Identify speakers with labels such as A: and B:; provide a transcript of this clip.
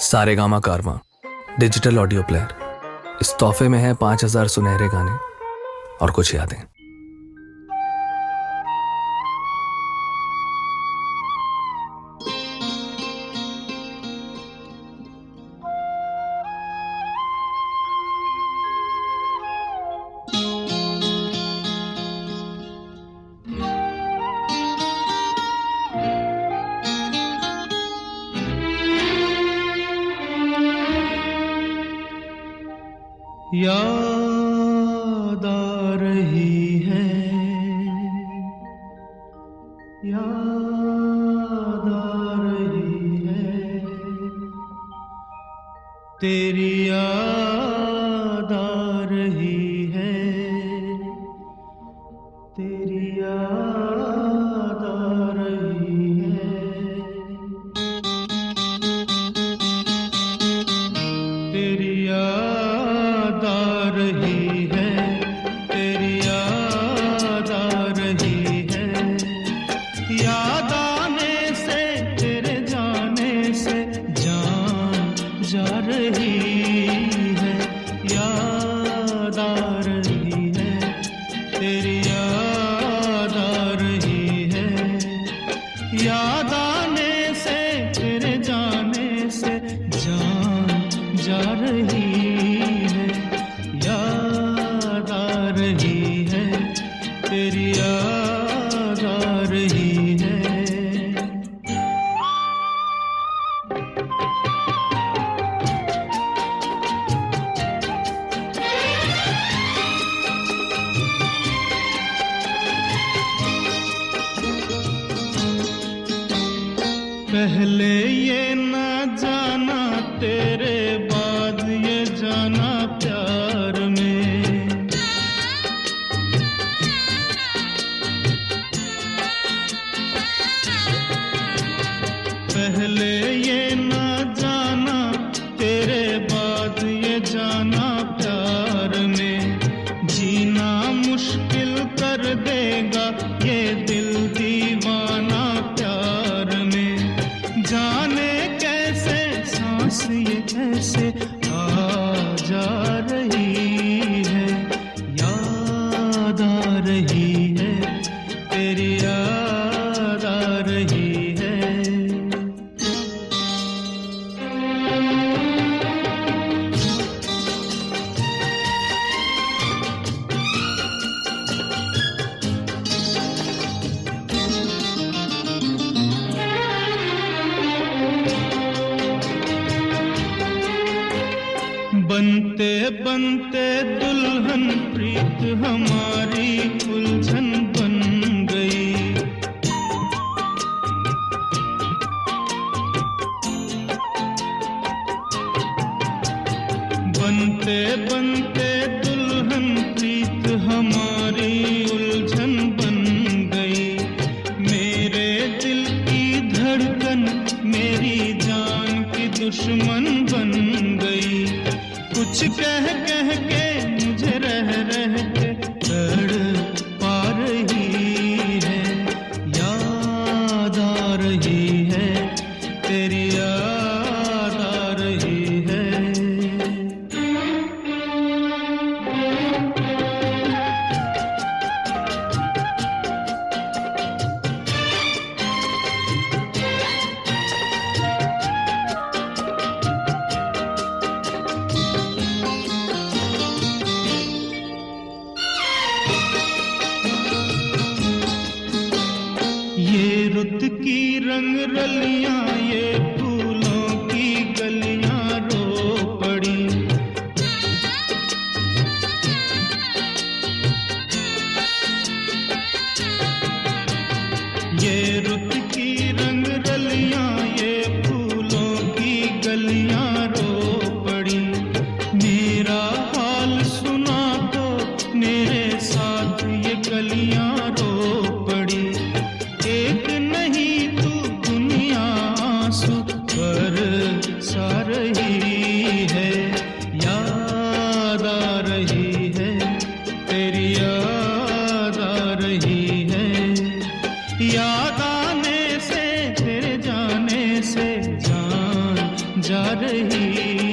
A: सारे गामा कारवा digital audio player इस तोहफे में है पाँच हज़ार सुनहरे गाने और कुछ यादें।
B: याद आ रही है। याद आ रही है। तेरी याद पहले ये न जाना तेरे बाद ये जाना प्यार में। पहले ये न रही बनते दुल्हन प्रीत हमारी उलझन बन गई। बनते बनते कुछ कह कह के मुझे रह रह के तड़ पा रही है, याद आ रही है तेरी ಕಲಿಯಾ you.